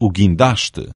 o guindaste.